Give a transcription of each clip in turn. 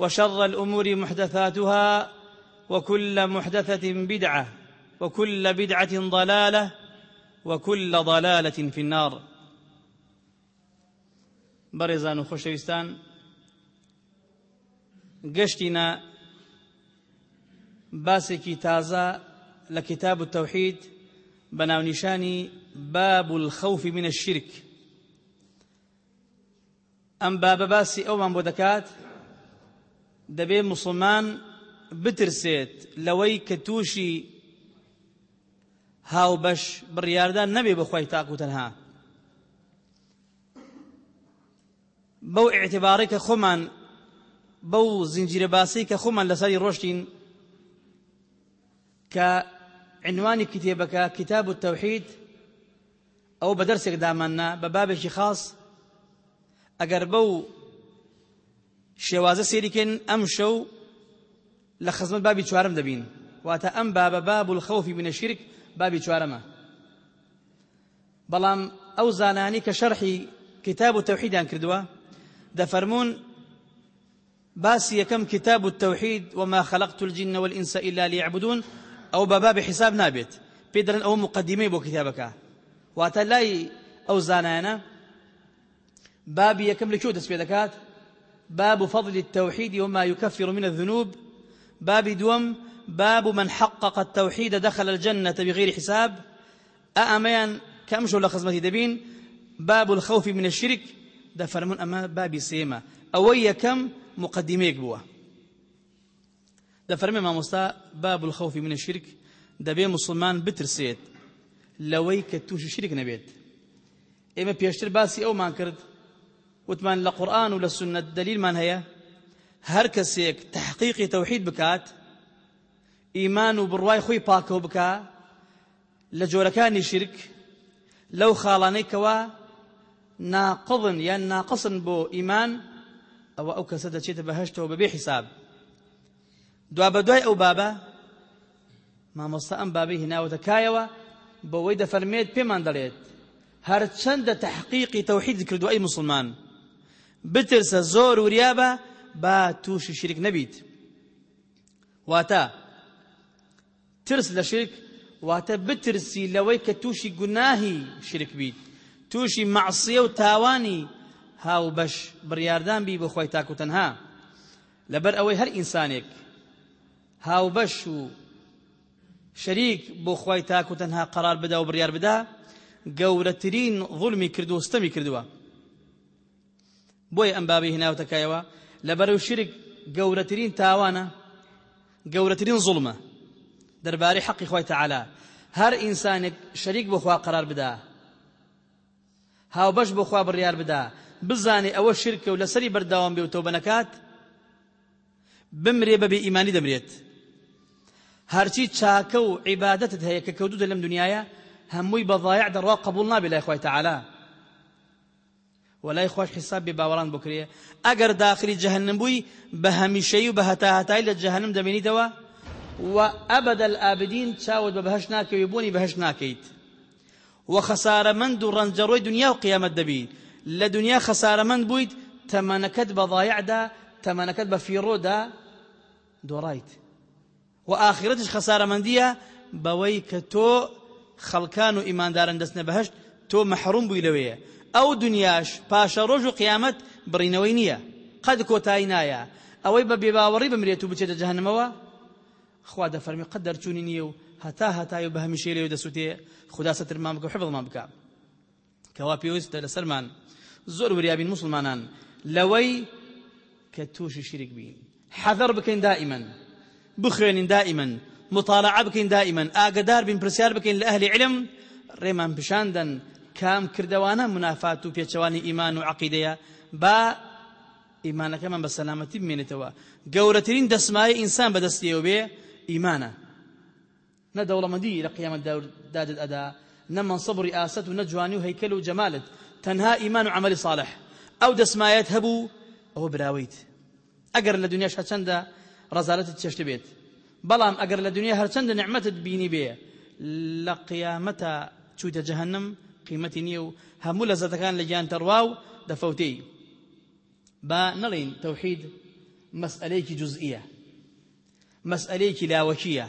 وشر الأمور محدثاتها وكل محدثة بدعة وكل بدعة ضلالة وكل ضلالة في النار. بەڕێزان و خۆشەویستان گەشتینە لە کتاب التوحید بە ناونیشانی باب الخوف من الشرك. ئەم بابە باسی ئەومان بۆ دەبێ مسلمان بترسێت لەوەی کە تووشی هاوبەش بڕیاردان نەبێ بەخوای تاق و تەنها. بەو اعتبارەی کە خۆمان بەو زنجیرە باسی کە خۆمان لەسەری ڕۆشتین کە عنوانی کتێبەکە کتاب و تەوحید ئەو بە دەرسێک داماننا بە بابێکی خاص ئەگەر بەو شێوازە سێریکەن ئەم شەو لە خزمەت بابی چوارم دەبین. واتە ئەم بابە باب الخەوفی بنە شرک بابی چوارەمە بەڵام ئەو زانانی کە شەرحی کتاب و تەوحیدیان کردووە دەفەرمونون باسی یەکەم کتاب التوحید وما خلقت الجن والإنس إلا ليعبدون أو بباب حساب نابێت. پێ دەرن ئەوە مقدمەی بۆ کتابەکە. واتە لای ئەو زانایانە بابی یەکەم لەکوێ دەست پێ دەکات باب فضل التوحيد وما يكفر من الذنوب. باب دوم باب من حقق التوحيد دخل الجنة بغير حساب. أأميان كمشوا لخزمتي دبين؟ باب الخوف من الشرك. ده فرمون أما بابي سيما. أوي كم؟ مقدميك بوا ده فرمي ما مستا باب الخوف من الشرك. ده مسلمان بترسيت. لوي كتوش الشرك نبيت. إما بيشتر باسي أو ما كرد وتمان لقرآن ولا سنة الدليل من هي؟ هر کەسێک تحقیقی تەوحید بکات ئیمان و بڕوای خۆی پاکەوە بکە لە جۆرەکانی شرک لەو خاڵانەی کەوا ناقضن یان ناقصن بۆ ئیمان ئەوە ئەو کەسە دەچێتە بەهشتەوە بەبێ حیساب. دوا بە دوای ئەو بابە مامۆستا ئەم بابەی هێناوەتە کایەوە بەوەی دەفەرمێت پێمان دەڵێت هەرچەندە تحقیقی تەوحید مسلمان؟ بترسە زۆر وریابە با تووشی شرک نەبیت. واتە ترس لە شرک واتە بترسی لەوەی کە تووشی گوناهی شرک بیت. تووشی مەعسیە و تاوانی هاو بەش بڕیاردان بی بۆ خۆی تاک و تەنها. لەبەر ئەوەی هەر ئینسانێک هاو بەش و شەریک بۆ خۆی تاک و تەنها قەرار بدا و بڕیار بدا گەورەترین ظلمی کردو و ستەمی کردووە. بۆیە ئەم بابی هێناوتەکایەوە لەبەرەو شرک گەورەترین تاوانە گەورەترین زوڵمە دەربارەی حەقی خۆی تەعالا هەر ئینسانێک شەریک بۆ خوا قەرار بدا. هاو بەش بۆ خوا بڕیار بدا بزانێ ئەوە شرکە و لەسەری بەرداوام بێ و تۆ بنەکات بمرێ بەبێ ئیمانی دەمرێت هەرچی چاکە و عیبادەتت هەیە کە کەوتوتە لەم دنیاە هەمووی بەضایع دەڕوا وەلای خۆش حساب بێ باوەڕان بکرێ ئەگەر داخلی جەهنم بووی بە هەمیشەی و بە هەتا هەتای لە جەهنم دەمێنیتەوە و ئەبەدە الئابدین چاوت بە بەهەش ناکەوی بوونی بەهەش ناکەیت و خەسارەمەند و ڕەنجەڕۆی دنیا و قیامەت دەبی لە دنیا خەسارەمەند بوویت تەمەنەکەت بە ضایعدا تەمەنەکەت بە فیڕۆدا دۆڕایت و ئاخرەتش خەسارەمەندیە بەوەی کە تۆ خەڵکان و ئیماندارن دەستنە بەهشت تۆ مەحروم بووی لەوەیە ئەو دنیاش پاشە ڕۆژ و قیامەت بڕینەوەی نییە. قەد کۆتایی نایە. ئەوەی بە بێباوەڕی بمرێت و بچێتە جەهنمەوە خوا دەفەرمی قەت دەرچوونی نییە و هەتا هەتای و بە هەمیشەی لێو دەسووتێ خدا سەترمان بکە و حفظمان بکە. کەوا پێویستە لەسەرمان زۆر وریابین مسلمانان. لەوەی کە تووشی شیرک بین. حەذەر بکەین دائیمەن. بخوێنین دائیمەن. مطالعە بکەین دائیمەن. ئاگدار بین پرسیار بکەین لە ئەهلی علم. ڕێمان پیشاندن کام کردوانە منافات و پێچەوانی ئیمان و عقیدەیە با ئیمانەکەمان بە سەلامەتی بمێنێتەوە گەورەترین دەسمای ئینسان بەدەستیەوە بێ ئیمانە نە دەوڵەمەندی لە قیامەت دادت ئەدا نە منصب و ڕئاست و نە جوانی و هەیکەل و جەمالت تەنها صالح ئەو دەسمایەت هەبوو ئەوە براویت ئەگەر لە دنیاش هەچەندە ڕزالەتت چێشت بێت بەڵام ئەگەر لە دنیا هەرچەندە نعمەتت بینی جەهەنم قیمەتی نییە و هەموو لە زەتەکان لە گیان تەڕوا و دەفەوتەی با نەڵین تەوحید مەسئلەیەکی جزئیە. مەسئلەیەکی لاوەکیە.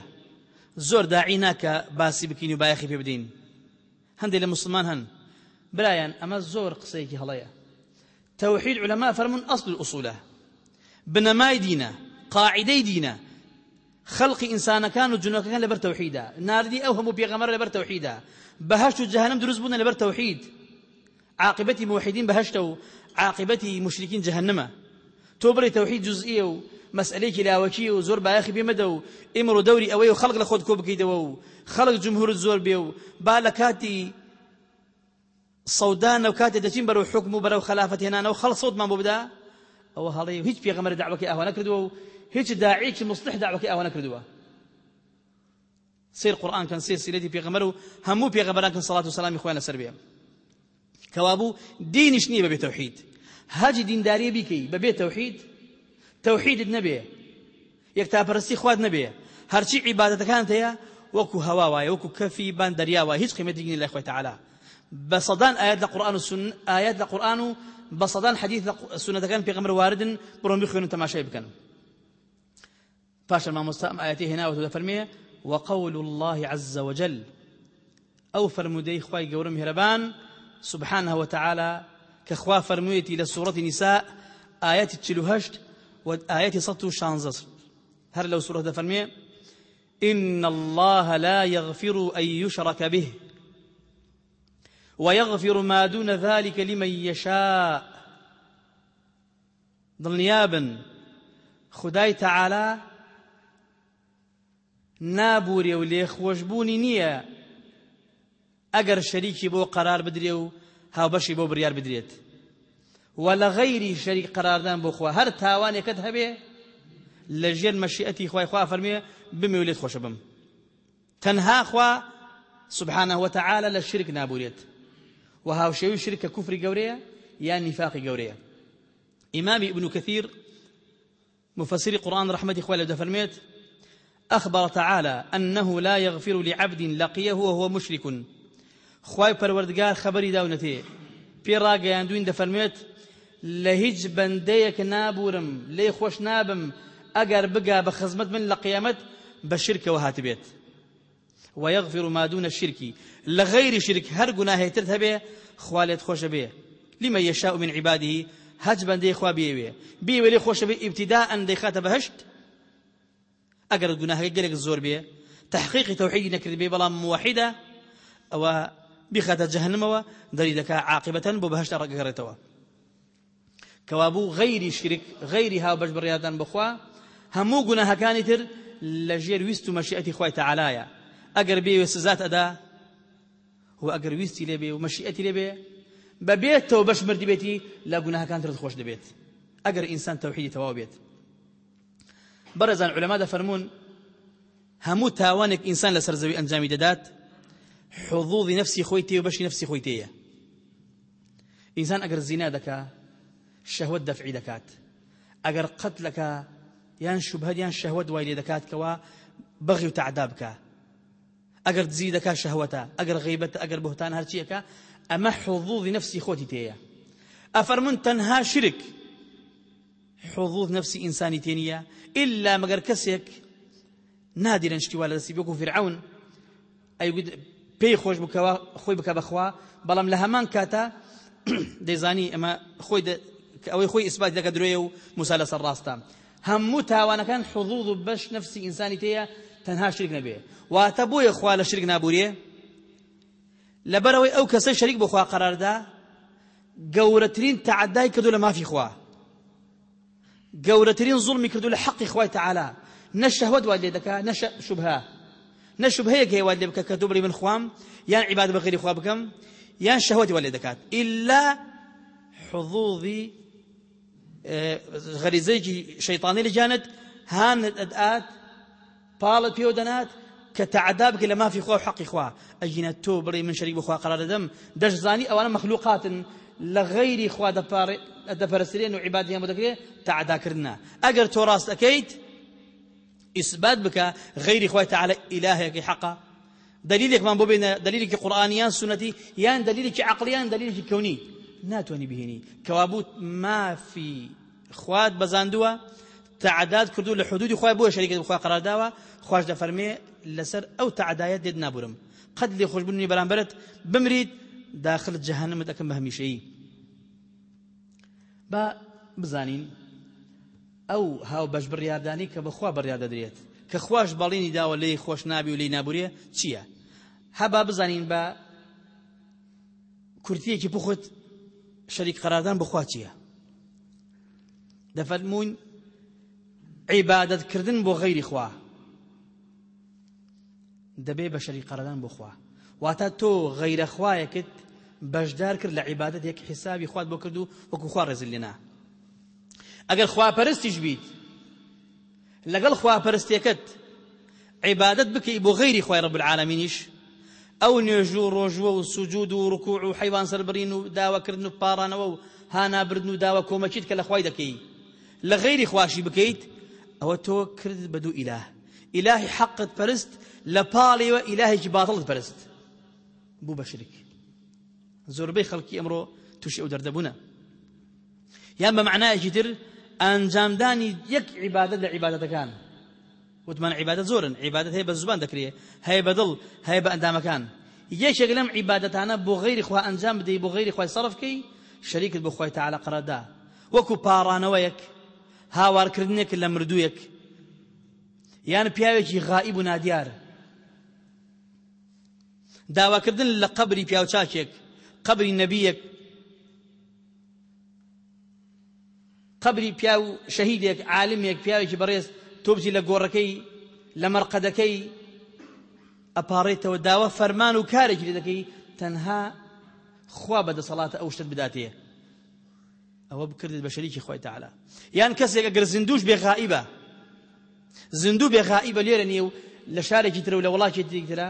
زۆر داعی ناکە باسی بکەین و بایەخی پێ بدەین. هەندێک لە مسلمان هەن. برایان ئەمە زۆر قسەیەکی هەڵەیە. توحيد علماء فرمون أصل الأصولة بنماي دينا قاعدي دينا خلق إنسان كانوا جنوك كان لبر توحيدا نار دي أوهم بيغمر لبر بهشت جهنم دروز بنا لبر توحيد. عاقبتي موحدين بهشتوا عاقبتي مشركين جهنم توبري توحيد جزئية مسألة لاوكي وزور بايخي بمدو أمر دوري اوي وخلق لخود كوب كيدو. خلق جمهور الزور بيو. بالكاتي سەودان و کاتێ دەچین بەرەو حکم و بەرەو خلافەت هێنانەوە خەڵ سەودمان بۆ بدا. ئەوە هەڵەیە هیچ پێغەمەر داوەکەی ئاوا نەکردووە و هیچ داعیکی مصلح داوەکەی ئاوا نەکردووە سير قرآن كان سير سيرتي في غمرو همو في غمران كان صلاة وسلام إخوانا سربيا كوابو دين شنية ببي توحيد. هاجي دين داري بيكي ببي توحيد. توحيد النبي. يكتاب برسي خواد نبي. هرشي عبادة كانت هي وكو هواواي وكو كفي بان درياواي هيش قيمة دين الله إخوة تعالى. بصدان آيات القرآن والسنة آيات القرآن بصدان حديث السنة كان في غمر وارد برون بخيون تماشي بكن فاشل ما مستقم آياته هنا وتفرميه وقول الله عز وجل أو فرمودي خواي قورم هربان سبحانه وتعالى كخوا فرمويتي لسورة نساء آيات تشلوهشت وآيات سطو شانزر هر لو سورة فرميه إن الله لا يغفر أن يشرك به ويغفر ما دون ذلك لمن يشاء. دڵنیابن خدای تەعالا نابورێ و لێخۆشببوونی نییە. ئەگەر شەریکی بۆ قەرار بدرێ و هاوبەشی بۆ بڕیار بدرێت. و لە غەیری شەریک قەراردان بۆ خوا هەر تاوانێکت هەبێ لە ژێر مەشیئەتی خوای خوا فەرمێ بمێ لێت بم. خوا سبحانه وتعالى لە شرک نابورێت وهاوشەوی شرکە کوفری گەورەیە یان نیفاقی گەورەیە. ابن كثير مفسر قرآن رحمة إخوة دفرميت أخبر تعالى أنه لا يغفر لعبد لقيه وهو مشرك. خواي پروردگار خبري داونته في راقيان دوين دفرميت لهج بنديك نابورم لي خوش نابم أقر بقى بخزمت من لقيامت بشرك وهاتبيت ويغفر ما دون الشرك. لغير شرك هر گناه ترتبه خوالت خوش به لمن يشاء من عباده هج بندي خوا بيوي بيوي لي خوش به ابتداء دي خات بهشت اگر گناه گلك زور به تحقيق توحيد نكر به بلا موحدة. أو بخات جهنم و دريدك عاقبة ببهشت رقرتوا كوابو غير شرك غيرها بجبريادان بخوا. همو گناه كان تر لجير ويستو مشيئتي خوي تعالى ئەگەر بێ سزات ئەدا و ئەگەر ویستی لێبێ و مەشیئەتی لێبێ بەبێتەوە بەش مردی بێتی لە گوناهەکان تر خۆش دەبێت ئەگەر تەوحیدی بەڕێزان علەما دەفەرمونون هەموو تاوانێک ئینسان لەسەر زەوی ئەنجامی دەدات حظوظی نفسی خۆی تێ و بەشی نفسی خۆی تەیە ئینسان ئەگەر زینا دەکا شەهوت دەفعی دەکات ئەگەر قەت لەکە یان شوبهەت یان شەهوت دوای لێ دەکات کەوا بەغی و تعدا بکە بهتان هەرچیەکە ئەمە حظوظی نفسی خۆتی تێیە ئەفەرمون تەنها شرک. حظوظ نفسی ئینسانی تێنیە إلا مەگەر کەسێک نادیرن شتیوا لە بۆکو فرعون ئەیگوت پێی خۆش بکەوە خۆی بکە بەخوا بەڵام لە هەمان کاتە دەیزانی ئەمە خۆی ئەوەی خۆی ئیسبات دەکە درۆیە و موسا لەسەر ڕاستە هەموو تاوانەکان حظوظ و بەش نفسی ئینسانی تەیە تەنها شرک نەبێ واتە بۆیە خوا لە شرک نابوورێ لەبەرەوەی ئەو کەسە شەریک بخوا قەراردا گەورەترین تعدای کردو لە خوا. گەورەترین زوڵمی کردو لە حەقی خوای تعالی نە شەهوەت وای لێ دەکا نە شوبهە نە شوبهەیەک هەیە وای من خوام یان عیبادە بەغیری خوا بکەم یان شەهوەتی وای لێ دەکات ئیلا حظوظی غەریزەیەکی شەیطانی لەجانت هانت ئەدات پاڵت پێوە دەنات کە تعدا بکە لە مافی و حەقی خوا ئەگینە تۆ بڵێ من شەریک بخوا قرار دەدەم غەیری خوا دەپەرسترێن و عیبادیان بۆ دەکرێت تعداکردنا ئەگەر تۆ ڕاست ئەەکەیت ئیسبات بکە غەیری خوای تعالە ئیلاهەیەکی حەقا دلیلێکمان بۆ بێنە دلیلێکی قورآانیان سنەتی یان دلیلێکی عقلیان دلیلێکی کەونی ناتوانانی بهێنی کەوابوت مافی خوات بەزاندووە تعداد کردو لە حدودی خوای بۆ شەریکت بخوا قرارداوە خوش دەفەرمێ لەسەر ئەو تعدایەت دێت نابورم قەت لێ خۆشببوونی بەرامبرت بمرید داخل جەهنمت دەکەم بە هەمیشەیی. با بزانین ئەو هاو بەش بڕیاردانی کە بەخوا بڕیار دەدرێت کە خوش بەڵینی داوە لێی خۆش نابی و لی نابورێ چییە؟ هەبا بزانین بە کورتیەکی بخۆت شەریک قەراردان بخوا چییە؟ دەفەرموون عیبادەتکردن بۆ غەیری خوا. دەبێ بە شەریک قەراردان بخوا. واتە تۆ غەیرە خوایەکت بەشدار کرد لە عیبادەت یەک حسابی خوات بۆ کرد و وەکو خوا ڕێزل لێنا ئەگەر خواپەرستیش بیت لەگەڵ خواپەرستێکت عیبادەت بکەی بۆ غەیری خوای ڕب العالمینیش ئەو نوێژ و ڕۆژوە و سوجود و ڕکوع و حیوان سەربڕین و داواکردن و پاڕانەوە و هانابردن و داوا کۆمەچیت کە لە خوای دەکەی. لە غەیری خواشی بکەیت ئەوە تۆ کرد بە دوو ئیلاه. ئیلاهی حەقت پەرست لە پاڵیوە ئیلاهێکی باتڵت پەرست. بوو بە شرک زۆربەی خەڵکی ئەمڕۆ تووشی ئەو دەردەبوونە یان بە معنایەکی تر ئەنجامدانی یەک عیبادەت لە عیبادەتەکان. وتمان عیبادەت زۆرن عیبادەت هەیە بە زوبان دەکرێت هەیە بە دڵ هەیە بە ئەندامەکان. یەکێک لەم عیبادەتانە بۆ غەیری خوا ئەنجام بدەی بۆ غەیری خوای سەرفکەی شەریکت بۆ خوای تەعالە قەرەدا. وەکو پاڕانەوەیەک هاوارکردنێک لە مردوویەک. یان پیاوێکی غائب و نادیار. داواکردن لە قبری پیاوچاکێک قبری نەبیەک قبری پیا و شەهیدێک عالمێک پیاوێکی بەڕێز تۆبجی لە گۆڕەکەی لە مەرقەدەکەی ئەپارڕێتەوە داوە فەرمان و کارێکی لێ دەکەی تەنها خوا بەدەسەڵاتە ئەو شتت بداتێ. ئەوە بکردت بە شەریکی خۆی تەعالا. یان کەسێک ئەگەر زیندوش بێ غائبە. زیندوو بێ غائبە لێرە نیە و لە شارێکی ترە و لە وڵاتێکی ترە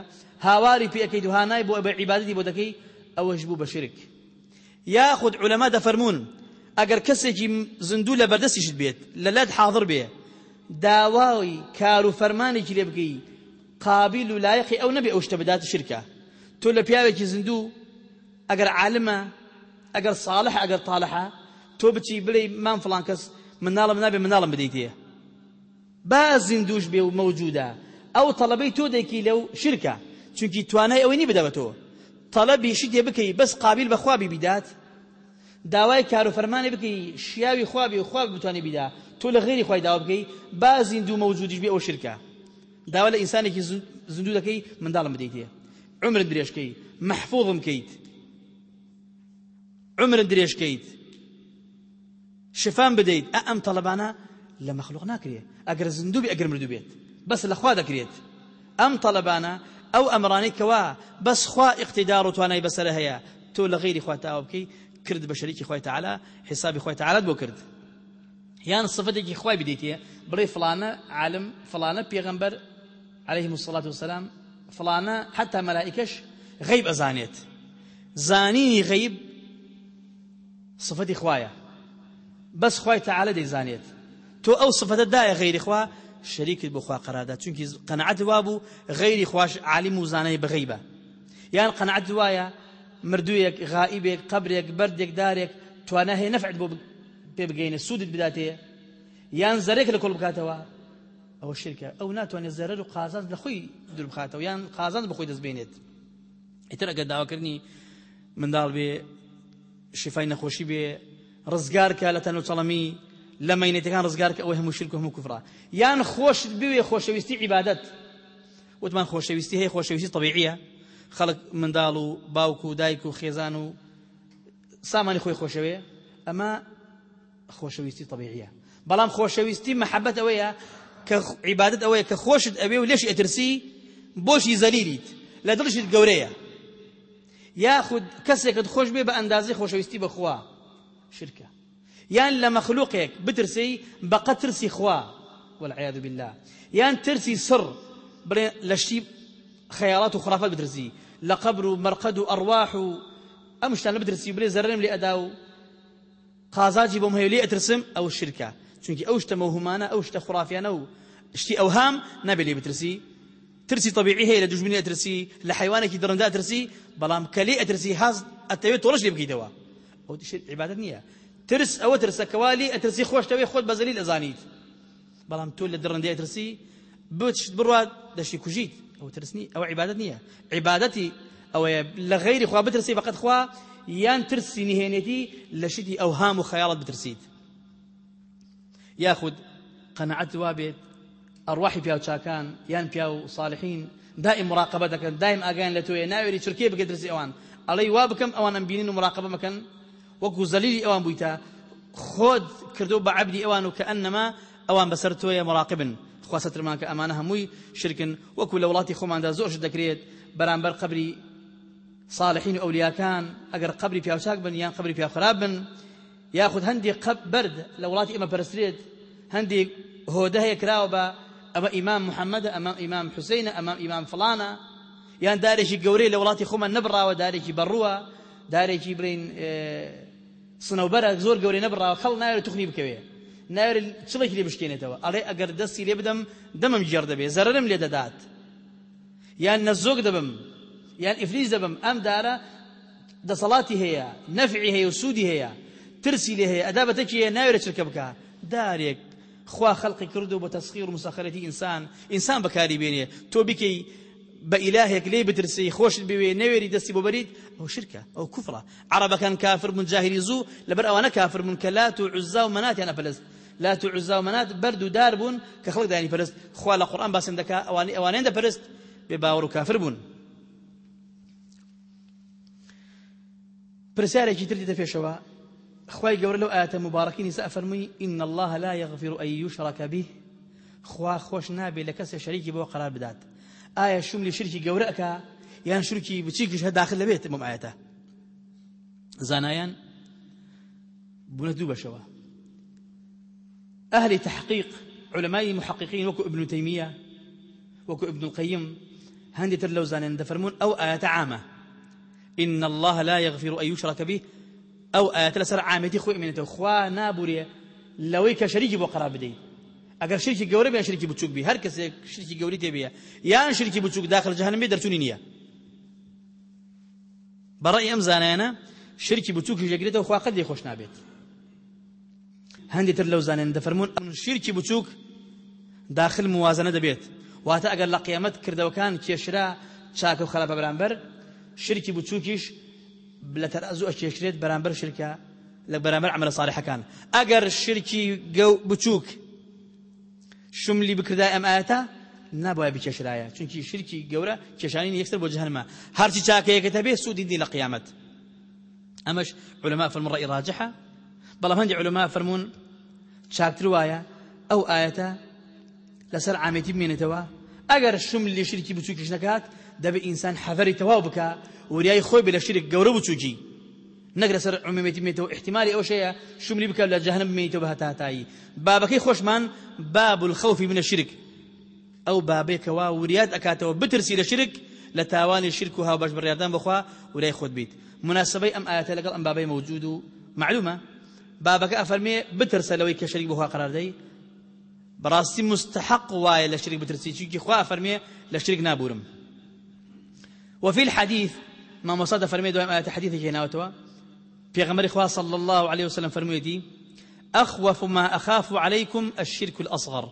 هاواری پێەکەی دوهانای بۆ بە عیبادەتی بۆ دەکەی ئەوەش بوو بە شرک. یاخود علەما دەفەرمونون ئەگەر کەسێکی زیندوو لە بەردەستیشت بێت لە لەت حاضر بێ داواوی کار و فەرمانێکی لێ بکەی قابل و لایقی ئەو نەبێ ئەو شتە بدات شرکە. تۆ لە پیاوێکی زیندوو ئەگەر عالمە ئەگەر صالح ئەگەر طالحە تۆ بچی بڵێ مام فڵان کەس مناڵم نابێ مناڵم بدەیتێ. با زیندوش بێ و مەوجودە ئەو تەڵەبەی تۆ دەیکی لەو شرکە. چونکی توانای ئەوەی نی بدەوە تۆ تەڵەبی شتێ بکەی بەس قابل بە خوابی بیدات. داوای کار و فەرمانی بکەی شیاوی خوابی و خواب بتوانێ بیدا. تۆ لە غێری خوای داوا بکەی با زیندوو مەوجودیش بێ ئەو شرکە. داوا لە ئینسانێکی زیندوو دەکەی منداڵم بدەیتێ عمرت درێژکەی محفوظم کەیت عمرت درێژکەیت. شفان بدەیت. ئە ئەم تەڵەبانە لە مەخلوق ناکرێت ئەگەر زیندوو بێ ئەگەر مردوو بێت. بەس لەخوا دەکرێت. ئەم تەڵەبانە ئەو ئەمرانی کەوا بەس خوا اقتدار و توانای بەسەر هەیە تۆ لە غیری خوا تاوا بکەی کرد بە شەریکی خۆی تعالا حسابی خۆی تعالات بۆ کرد یان صفتێکی خی بدەیتە عالم فلانە پێغەمبەر عليه الصلاة والسلام فلانە حتى مەلائکەش غیب ئەزانێت زانینی غیب صفەتی خوایە بەس خی تعاالە دەیزانێت تۆ ئەو صفەتە دایە غیری خوا شەریکت بۆ خوا قەرادا چونکی قەنەعەت وابوو غیری خوش عالم و زانەی بەغیبە یان قەنەعەت وایە مردوویەک غائبێک قبرێک بەردێک دارێک توانە هەیە نەفعت بۆ پێ بگەینە سوودت بداتەیە یان زەرێک لە کۆڵ بکاتەوە ئەوە شرکە. ئەو ناتوانێت زەرەر و قازان لە خۆی دوور بخاتەوە یان قازان بخۆی دەستبێنێت ئیتر ئەگەر داواکردنی منداڵ بێ شفای نەخۆشی بێ ڕزگارکە لە تەنە چەڵەمی لە مەینەتەکان ڕزگارکە ئەوە هەموو شرک و هەموو کوفرا یان خۆشت بوێ خۆشەویستی عیبادەت وتمان خۆشەویستی هەیە خۆشەویستی طبیعیە خەڵک منداڵ و باوک و دایک و خێزان و سامانی خۆی خۆشەوێ ئەمە خۆشەویستی طبیعیە بەڵام خۆشەویستی محەبەت ئەوەیە کە عیبادت ئەوەیە کە خۆشت ئەوێ و لێش ئەترسی بۆشی زەلیلیت لە دڵشت گەورەیە یاخود کەسێکت خۆش بێ يان لە مەخلوقێک بترسی بەقە ترسی خوا والعياذ بالله. يان ترسي سر لشتي خيالات وخرافات بترسي لقبر ومرقد وأرواح أمشتان بترسي بلي زرم لأداو قازاجي بوم هي لي أترسم أو الشركة. چونكي أوشت موهمانا أوشت خرافيانا و اشتي أوهام نبي لي بترسي. ترسي طبيعي هي لدجمني أترسي لحيوانك درندا أترسي بلام كلي أترسي هاز التويت ورش لي بكيدوا. ئەو عیبادت نییە ترس ئەوە ترسەکەوالی ئەترسی خۆشتەوەی خۆت بەزەلیل ئەزانیت بەڵام تۆ لە دڕندی ئەترسی بچت بڕات دەشتی کوژیت ئەو ترسنی ئەوە عیبادت نییە عیبادەتی ئەوەیە لە غیری خوا بترسی بەقەت خوا یان ترسی نهێنێتی لە شتی ئەوهام و خەیاڵت بترسیت یاخود قەنەعەت وا بێت ئەڕواحی پیا دائم دەکەن دائم ئاگیان لە تۆیە ناوێری چرکێ بکە درسی ئەوان ئەڵەی وا بکەم مراقبە مەکەن وەکو زەلیلی ئەوان بوویتە خۆت کردو بە عەبدی ئەوان و کە ئەنەما ئەوان بەسەر تۆیە مراقبن. خواسترمان کە ئەمانە هەمووی شرکن. وەکو لە وڵاتی خۆماندا زۆرش دەکرێت بەرامبەر قبری صالحین و ئەولیاکان ئەگەر قبری پیاوچاک بن یان قبری پیاخراب بن یاخود هەندێک قەب بەرد لە وڵاتی ئێمە پەرسترێت. هەندێک هۆدە هەیە کراوە بە ئەمە ئیمام محەممەدە ئەمام ئیمام حوسینە ئەمام ئیمام فلانە. یان دارێکی گەورەی لە وڵاتی خۆمان نەبراوە دارێکی بەڕووە سنەوبەرە زۆر گەورەی نەبڕاوە خەڵ ناوێت توخنی بکەوێ. ناوێت چڵێکی لێ بشکێنێتەوە. ئەڵێ ئەگەر دەستی لێ بدەم دەمم گێڕ دەبێ زەرم لێ دەدات. یان نەزۆک دەبم یان ئیفلیس دەبم ئەم دارە دەسەڵاتی هەیە نەفعی هەیە و سوودی هەیە. ترسی لێ هەیە ئەدا بەتەکی هەیە ناوێت چرکە بکە. دارێک خوا خەڵقی کردو بۆ تەسخیر و مسەخەرەتی ئینسان ئینسان بەکاری بێنێ. تۆ بکەی بە ئیلاهێک لێ بترسی خۆشت بوێ نەوێری دەستی بۆ بەریت ئەو شرکە ئەو کوفڕە عربەکان کافر من جاهلی زوو لەبەر ئەوانە کافر من کە لات و عزا و مناتیان ئەپەلست لات و عزا و منات بەرد و دار بوون کە خەڵک دانی پەرست خوا لە قورئان باسم دەکا ئەوانەی ئەوانەیان دەپەرست بێ باوەڕ و کافر بوون. پرسیارێکی تر دیتە پێشەوە خوای گەورە لەو ئاەتە مبارەکینی سەفەرمووی إن الله لا يغفر أن يشرك به. خوا خۆش نابێ لە کەسێ شەریکی بۆ قرار بدات. ئایا شوم لێ شرکی گەورەکە یان شرکی بچیکش هە داخل بەم ئاەتە زانایان بوونە دوو بەشەوە أهل تحقيق علماء محققين وكو ابن تيمية وكو ابن القيم هندي ترلو زانين دفرمون أو آية عامة. إن الله لا يغفر أن يشرك به أو آية لسر عامتي خوئ من تخوا نابوري لويك شريك بقرار بدين ئەگەر شرکی گەورە بێ شرکی بچوک بی. هەر کەسێک شرکی گەوری تێبێ یان شرکی بچوک داخل جەهەنم بێ دەرچوونی نییە. بەڕای ئەم زانایانە شرکی بچووکی ژەگرێتەوە خوا قەت لێ خۆش نابێت. هەندێک تر لەو زانایان دەفەرمون شرکی بچوک داخل موازنە دەبێت. واتە ئەگەر لە قیامەت کردەوەکان کێشرا چاکە و خەراپە بەرامبەر شرکی بچووکیش لە تەرازوو ئەکێشرێت بەرامبەر شرکە لە بەرامبەر عملە صالحەکان ئەگەر شرکی بچووک شملی بکردای ئەم ئاەتە نابایە بکێشرایە چونکی شرکی گەورە کێشانی یەکسەر بۆ جهنمە هەرچی چاکەیەکە تەبێ سوودی دی لە قیامەت. ئەمەش علماء فرمون ڕێی ڕاجحە بەڵام هەندی علماء فرمون چاکتر وایە ئەو ئاەتە لەسەر عامێتی بمێنێتەوە. ئەگەر شملی شرکی بچووکیش نەکات دەبێ ئینسان حەڤەری تەواو بکە وریای خۆی بە لە شرک گەورە نەگرە سەر عمومیەتی بمێتەوە احتیمالی ئەو شەیە شملی بکە لە جەهنم بمێتەوە بە هەتاتایی بابەکەی خۆشمان باب الخوفی منە شرک ئەو بابێکەوە وریات ئەکاتەوە بترسی لە شرک لە تاوانی شرک و هاوبەش بڕیاردان بخوا وریای خۆت بیت مناسبەی ئەم ئاەتە لەگەڵ ئەم بابەی موجود؟ و معلومە بابەکە ئەفەرمێ بترسە لەوەی کە شەریک بخوا قەراردەی بەڕاستی مستحق وایە لە شرک بترسی چونکی خوا ئەفەرمێ لە شرک نابورم. وفي الحديث ما مصاد فرمي دوام آيات حديث جيناوتوا. في غمر إخوة صلى الله عليه وسلم فرميتي أخوف ما أخاف عليكم الشرك الأصغر.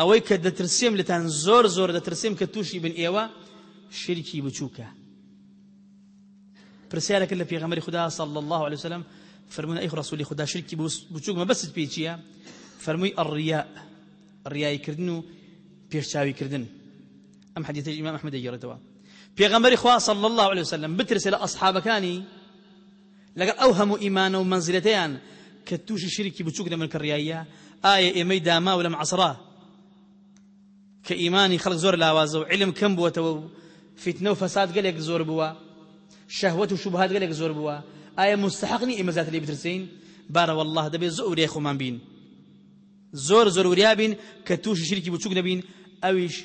أويك دترسيم لتان زور زور دترسيم كتوشي بن إيوا شركي بچوكا برسالك اللي في غمر خدا صلى الله عليه وسلم فرمونا أي رسول خدا ما بس بيتشيا فرمي الرياء الرياء كردنو بيرشاوي كردن أم حديث الإمام أحمد يجرتوا پێغەمبەری خوا صلی الله عليه وسلم بترسێ لە ئەصحابەکانی لەگەڵ ئەو هەموو ئیمانە و منزلەتەیان کە تووشی شیرکی بچووک دەمن کڕیاییە ئایا ئێمەی داما و لەم عسرا کە ئیمانی خەڵک زۆر و علم کەم بووەتەوە و فتنە و فەساد گەلێک زۆر بووە شەهوەت و شوبهات گەلێک زۆر بووە ئایا مستحقنی ئێمە زیاتر لێ بترسین بارە والله دەبێت زۆر خۆمان بین زۆر زۆر وریا بین کە تووشی شیرکی بچووک دەبین ئەویش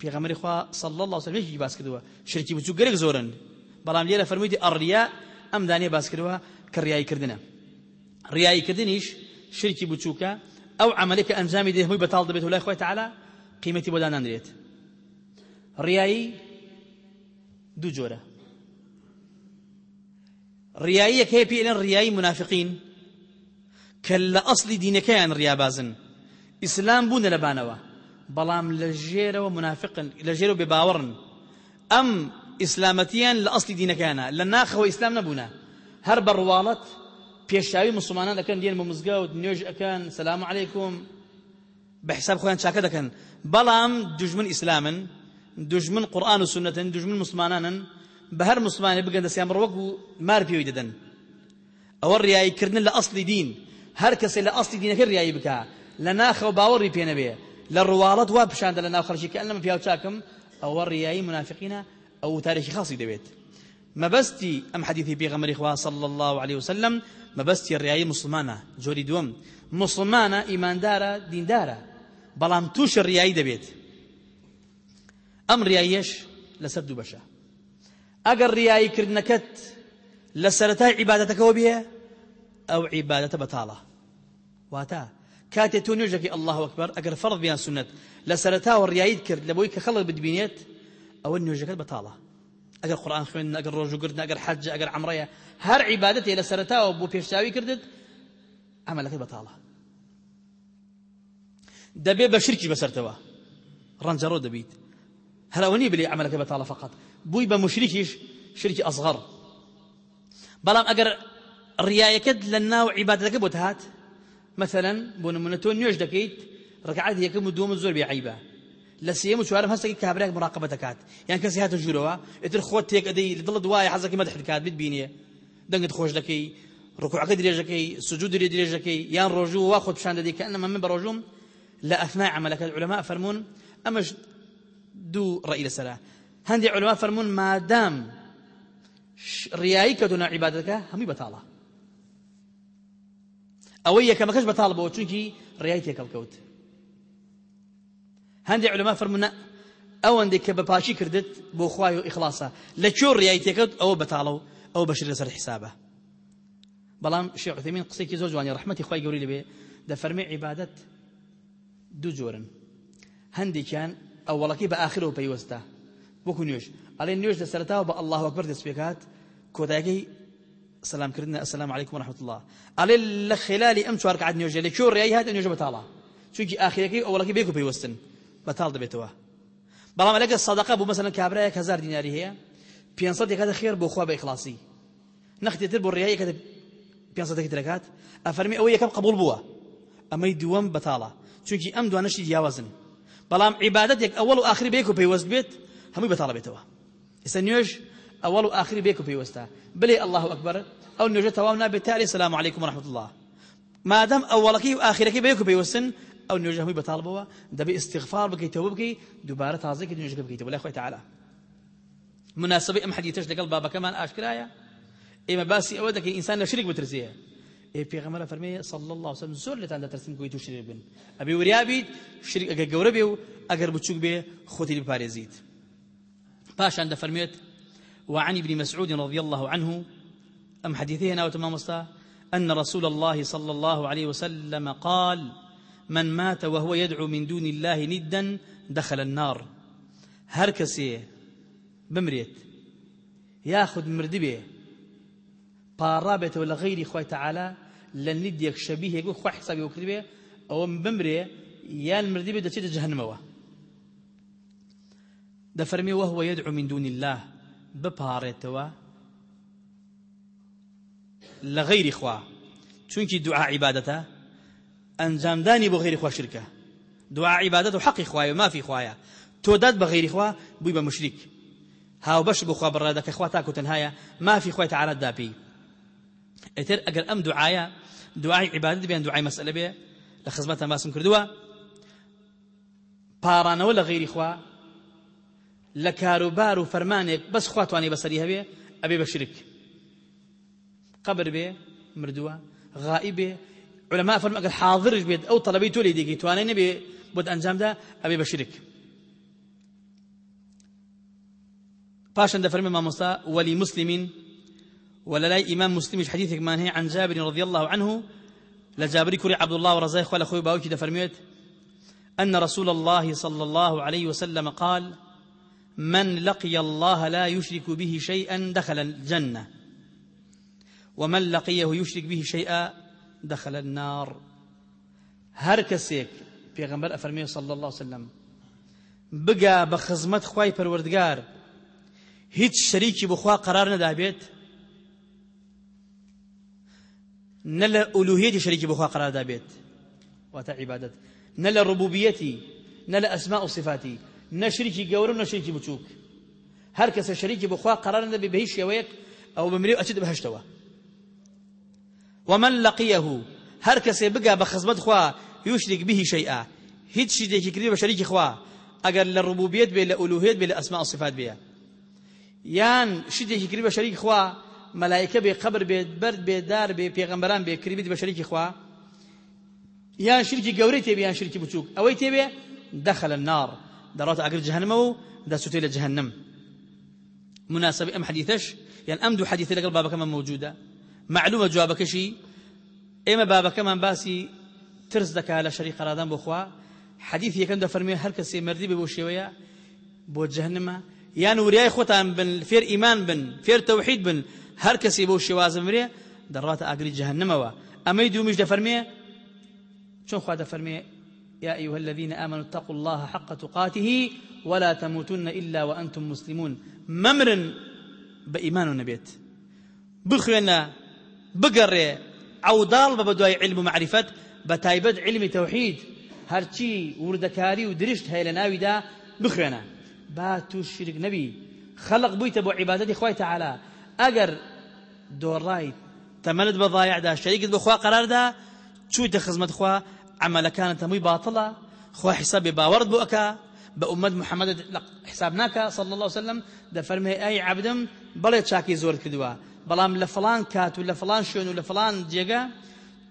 پێغەمەری خوا صلی الله وسلم یەکی باس کردووە شرکی بچوو گەرێک زۆرن بەڵام لێرە فەرموویتی ئەڕیا ئەم دانێ باس کردووە کە ڕیاییکردنە. ڕیاییکردنیش شرکی بچووکە ئەو عملێک کە ئەنجامی دێ هەمووی بەتاڵ دەبێت و لای خۆی تەعالا قیمەتی بۆ دانانرێت ڕیایی دوو جۆرە. ڕیاییەک هەیە پێ لەن ڕیایی منافقین کە لە ئەسلی دینەکەیان ڕیابازن. ئیسلام بوونە لەبانەوە بەڵام لە ژێرەوە منافقن لە ژێرە بێباوەڕن ئەم ئیسلامەتیان لە ئەسلی دینەکانە لە ناخەوە ئیسلام نەبوونە هەر بەڕواڵەت پێشاوی مسلمانان دەکەن دێن بە مزگەوت نوێژ ئەەکەن سلام علیکم بە حساب خۆیان چاکە دەکەن بەڵام دژمن ئیسلامن دژمن قورآن و سنەتن دژمن مسلمانانن. بە هەر مسلمانی بگەن دەستیان بڕ وەکو مار پێوی دەدەن ئەوە ڕیاییکردن لە ئەسلی دین هەر کەسێ لە ئەسلی دینەکە ڕیایی بکە لە ناخەوە باوەڕی پێ نەبێ لە ڕواڵەت وا پیشاندە لە ناو پیاو چاکم ئەو تاریخی خاصی دەبێت مەبەستی ئەم حەدیثی پێغەمبەری خوا صلی الله عليه وسلم مەبەستی ڕیایی مسلمانە جۆری دووەم مسلمانە ئیماندارە دیندارە بەڵام تووشە ڕیایی دەبێت ئەم ڕیاییەش لەسەر دوو بەشە ئەگەر ڕیاییکردنەکەت لە سەرەتای عیبادەتەکەەوە بێ ئەو عیبادەتە بەتاڵە واتە کاتێ تۆ نوێژەکەی الله ئەکبەر ئەگەر فەرض بیان سنت. لە سەرەتاوە ڕیاییت کرد کە خەڵک بتبینێت ئەوە نوێژەکەت بەتاڵە ئەگەر قورآن خوێن ئەگەر ڕۆژوگرتن ئەگەر حەج ئەگەر عەمڕەیە هەر عیبادەتێ لە سەرەتاوە بۆ پێشچاوی کردت عملەکەی بەتاڵە دەبێ بە شرکی بەسەرتەوە ڕەنجەڕۆ دەبیت هەراوەنی بلێ عملەکە بەتاڵە فقط؟ بووی بە مشریکیش شرکی ئەصغەر بەڵام ئەگەر ڕیایەکەت لە ناو عیبادەتەکە بۆ هات مثلا تۆ نوێژ دەکەیت ڕکعات یەکەم و دووەم زۆر بێعیبە سێم و چوارم هەستێکی کابراک مراقبە دەکات یان کەسی هاتە ژوورەوە ئتر خۆت تێک ئەدەی لە دڵت وایە حەزەکەی مەدح دەکات بتبینێ دەنگت خۆش دەکەی ڕکوعەکە درێژەکەی سجود درێ درێژەکەی یان ڕۆژوو وا خۆت پیشان دەدەی کە ئەنەمە من بە ڕۆژوم لە ئەثناء عملەکە العلماء فەرمون ئەمەش دوو ڕەئی لەسەرە هەندێک علماء فەرمون مادام ڕیایی کەدونا عیبادەکە هەمووی بەتاڵە ئەوەی یەکەمەکەش بەتاڵ بۆ چونکی ڕیای تێکەڵ کەوت هەندێک علما فەرمونە ئەوەندێک کە بەپاشی کردت بۆ خوای و ئیخلاسە لە کۆ ڕیای تێکەوت ئەوە بەتاڵە و ئەو بەشر لەسەر حیسابە بەڵام شێخ عثەمین قسێکی زۆر جوانی ڕەحمەتی خوای گەوری لەبێ دەفەرمێ عیبادەت دوو جۆرن. هەندێکیان ئەوڵەکەی بە ئاخرەوە پەیوەستە. وەکو نوێش ئەڵێ نوێش لە سەرتاوە بە الله دەست پێکات کۆتایەکەی سلام كردنا السلام عليكم ورحمة الله على لخلال أم شوارك عاد نيوجي لكو رياي هاد نيوجي بطالة چونكي آخريكي أولكي بيكو بيوستن بطال دبيتوا بەڵام لەگە سەدەقە بوو مەسەن کابراایەک هزار دیناری هەیە پێنسەد یەکاتە خێر بۆ خوا بە ئیخلاسی نەختێتر بۆ ڕێیەکە پێنسەدەکی دەکات ئەفەرمی ئەوە یەکەم قبول بووە. ئەمەی دووەم بەتاڵە. چونکی ئەم دوانەشی جیاوازن. بەڵام عیبادەتێک ئەوەڵ و ئاخری بێک و پێیوەست بێت هەمووی بەتاڵە بێتەوە. ئێستا نوێژ ئەوەڵ و ئاخری بێک و پێیوەستە. بلێ الله ئەکبەر. ئەو نوێژە تەواو نابێت. تالی سلام علیکم ورحمة الله مادام ئەوەڵەکەی و ئاخرەکەی بەیەک و پێیوەستن ئەو نوێژە هەمووی بەتاڵبەوە دەبێ استغفار بکەیتەوە بکەی دووبارە تازەکە نوێژەکە بکەیتەوە لای خۆی تعالی مناسبەی ئەم حەدیثەش لەگەڵ بابەکەمان ئاشکرایە ئێمە باسی ئەوە دەکەی ئینسان لە شرک بترسێ ئێ پێغەمبەر فەرمێ صلی الله عليه وسلم زۆر لێتان دەترسن کوی تو شرک بن. ئەبێ وریابیت شرک ئەگەر گەورە بێ و ئەگەر بچوک بێ خۆتی بپارێزیت پاشان وعن ابن مسعود رضي الله عنه أم حديثه هنا وتمام أن رسول الله صلى الله عليه وسلم قال من مات وهو يدعو من دون الله ندا دخل النار. هركسي بمريت ياخذ مردبه پارابێتەوە ولا غير خۆی تعالى لە نیدێک شەبیه يقول خۆ حسابی وکردبێ ئەوە بمرێ یان مردبێ دەچێتە جهنمەوە دەفەرمێ وهو يدعو من دون الله. بپارێتەوە لە غەیری خوا چونکی دوعا عیبادەتە ئەنجامدانی بۆ غەیری خوا شرکە. دوعا عیبادەت و حەقی و مافی خوایە. تۆ داد بە غەیری خوا بووی بە مشریک هاو بەش بۆ خوا بڕادەکە خوا تاکو تەنهایە مافی خوای تعالە داپی. ئەتر ئەگەر ئەم دوعاە دوعای عیبادەت بێن دوعای مەسئلە بێ لە خزمەتە باسم کردووە پارانەوە لە غەیری خوا لە کاروبار و فەرمانێک بەس خوا توانێ بەسەری هەبێ ئەبێ قبر بێ مردووە. غائب بێ علماء فرمى قال حاضرش بيت أو طلبي تولي ديكي تواني نبي بود أنجام ده أبي بشرك. باشا ده فرمي ما مصا ولي مسلم ولا لا إمام مسلم حديثك ما هي عن جابر رضي الله عنه. لجابر كري عبد الله ورزاي خال أخوي باوكي فرميت أن رسول الله صلى الله عليه وسلم قال من لقي الله لا يشرك به شيئا دخل الجنة. ومن لقيه يشرك به شيئا دخل النار. هر کەسێک پێغمبەر ئەفەرمێ صلى الله عليه وسلم بگا بە خزمەت خوای پەروەردگار هیچ شەریکی بخوا قرار نەدابێت نە لە ئولوهیەتی شەریکی بخوا قرار دابێت واتە عیبادەت نە لە ڕبوبیەتی نە لە ئەسما و صفاتی. نە شریکی گەورە و نە شریکی بچووک هەر بخوا قرار نەدەبێت بە هیچ شێوەیەک ئەو بمرێ ئەچێت ومن لقيه؟ هر کسی بگا بخزمت خوا يشرك به شيئا هیچ شتێکی کردی بە شەریکی خوا. ئەگەر لە ڕبوبیت بێ لە ئولوهێت بێ لە ئەسما و صفات بێ یان شتێکی کردی بە شەریکی خوا ملائکە بێ قبر بێت برد بێ دار بێ پێغەمبەران بێ کردی بە شەریکی خوا. یان شرکی گەورەی تێبێ یان شرکی بچووک ئەوەی تێبێ دخل النار. دەڕاتە ئەگەر جهنمەوە و دەسوتێ لە جهنم. مناسبة أم حديثش يعني أم دو حديث لقل بابك من موجودة. معلومة جوابكشي ئێمە بابەکەمان باسی ترس دەکا لە شەری قەرادان بۆ خوا حەدیث یەکەم دەفەرمێ هەر کەسێ مردی بێ بۆ شێوەیە بۆ جەهنمە یان وریای بن فێر ئیمان بن فێر تەوحید بن هەر کەسێ بۆ شێوازە مرێ دەڕاتە ئاگری جەهنمەوە ئەمەی دوومیش دەفەرمێ چۆن خوا دەفەرمێ يا أيها الذين آمنوا اتقوا الله حق تقاته ولا تموتن إلا وأنتم مسلمون. ممرن بإيمان النبيت بخوێنە بگەڕێ. عودال بە بەدوای علم و معرفت بە تایبەت علمی تەوحید. هەرچی وردەکاری و درشت هەیە لە ناویدا بخوێنە. با تو شرک نەبی. خەلق بوویتە بۆ عیبادەتی خۆی تەعالا. ئەگەر دۆڕای تەمەلت بە ضایعدا شەریکت بەخوا قەراردا چوویتە خزمەت خوا عملەکانت هەمووی باتڵە خوا حسابێ باوەڕت بۆ ئەکا بە ئومەت محەممەد حساب ناکە صلى الله عليه وسلم دەفەرمێ ئەی عبدم بەڵێ چاکی زۆر کردووە. بەڵام لە فلان کات و لە فلان شوێن و لە فلان جێگە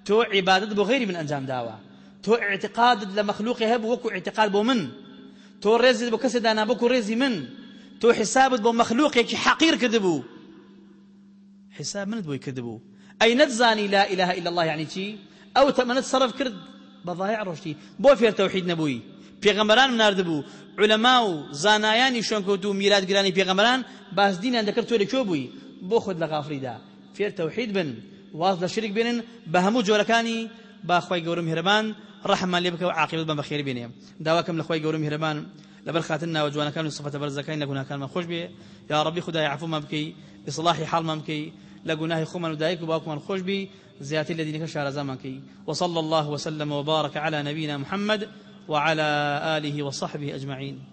تۆ عیبادت بۆ غیری من ئەنجام داوە. تۆ اعتقادت لە مەخلوقی هەبوو وەکو اعتقاد بۆ من. تۆ ڕێزت بۆ کەسێ دانا بۆکو ڕێزی من. تۆ حسابت بۆ مەخلوقێکی حەقیر کردبوو. حساب منت بۆی کردبوو. ئەی نەتزانی لا إله إلا الله يعني چی؟ ئەو تەمەنت سەرف کرد بەضایع ڕۆشتی. بۆ فێر تەوحید نەبووی. پێغەمبەران ناردبوو. علەما و زانایانی شوێنکەوت و میراتگرانی پێغەمبەران باسدینیان دەکرد تۆ لەکوێ بووی؟ بۆ خۆت لە غافریدا. فێر بن واز لە شرک بێنن بە هەموو جۆرەکانی با خۆی گەورم هێرەبان ڕەحمان لێ بکە و عاقبەت بە بەخێر بێنێ داواکەم لە خۆی گەورم هێرەبان لەبەر خاتن ناوە جوانەکان و سفەتە بەرزەکانی لە گوناهەکانمان خۆش بێ. یا ڕەبی خدای عفومان بکەی بصلاحی حاڵمان بکەی لە گوناهی خۆمان و دایک و باوکمان خۆش بی شارزامان كي وصلى الله وسلم وبارك على نبينا محمد وعلى آله وصحبه أجمعين.